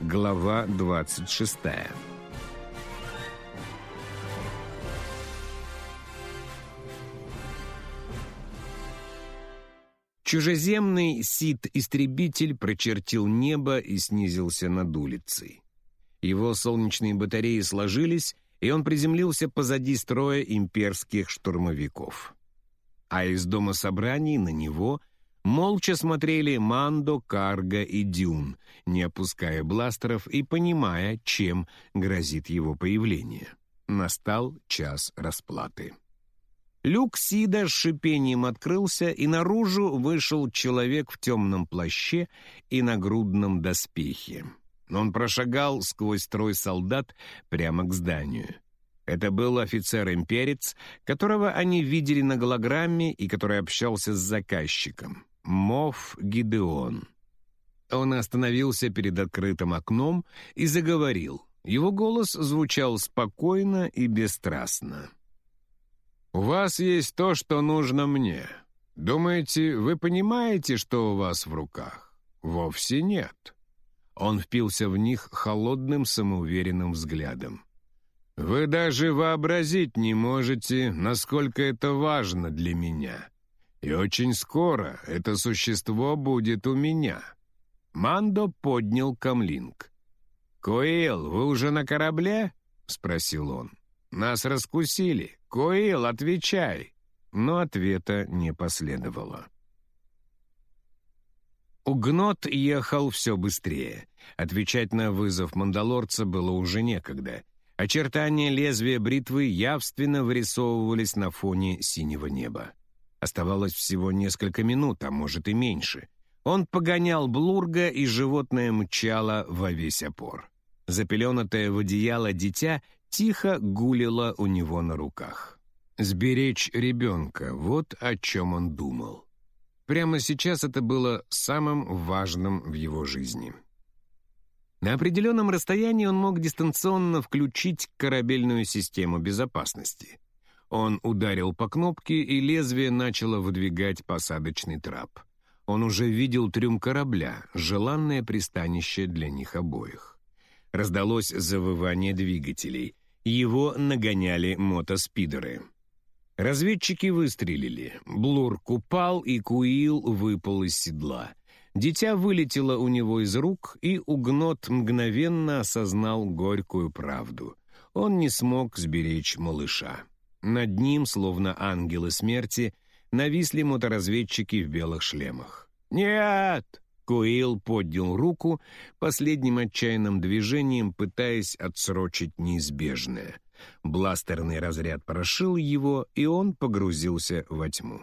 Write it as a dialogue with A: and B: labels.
A: Глава 26. Чужеземный Сид-истребитель прочертил небо и снизился над улицей. Его солнечные батареи сложились, и он приземлился позади строя имперских штурмовиков. А из дома собраний на него молча смотрели Мандо, Карга и Дюн, не опуская бластеров и понимая, чем грозит его появление. Настал час расплаты. Люк Сида с шипением открылся, и наружу вышел человек в темном плаще и нагрудном доспехе. Он прошагал сквозь строй солдат прямо к зданию. Это был офицер-имперец, которого они видели на голограмме и который общался с заказчиком. Мов Гидеон. Он остановился перед открытым окном и заговорил. Его голос звучал спокойно и бесстрастно. «У вас есть то, что нужно мне. Думаете, вы понимаете, что у вас в руках? Вовсе нет». Он впился в них холодным самоуверенным взглядом. «Вы даже вообразить не можете, насколько это важно для меня. И очень скоро это существо будет у меня». Мандо поднял камлинг. «Коил, вы уже на корабле?» — спросил он. «Нас раскусили. Коил, отвечай!» Но ответа не последовало. Угнот ехал все быстрее. Отвечать на вызов мандалорца было уже некогда. Очертания лезвия бритвы явственно вырисовывались на фоне синего неба. Оставалось всего несколько минут, а может и меньше. Он погонял Блурга, и животное мчало во весь опор. Запеленатое в одеяло дитя тихо гулило у него на руках. Сберечь ребенка — вот о чем он думал. Прямо сейчас это было самым важным в его жизни. На определенном расстоянии он мог дистанционно включить корабельную систему безопасности. Он ударил по кнопке, и лезвие начало выдвигать посадочный трап. Он уже видел трюм корабля, желанное пристанище для них обоих. Раздалось завывание двигателей. Его нагоняли мотоспидеры. Разведчики выстрелили. Блур упал, и Куил выпал из седла. Дитя вылетело у него из рук, и Угнот мгновенно осознал горькую правду. Он не смог сберечь малыша. Над ним, словно ангелы смерти, нависли моторазведчики в белых шлемах. «Нет!» Куил поднял руку, последним отчаянным движением пытаясь отсрочить неизбежное. Бластерный разряд прошил его, и он погрузился во тьму.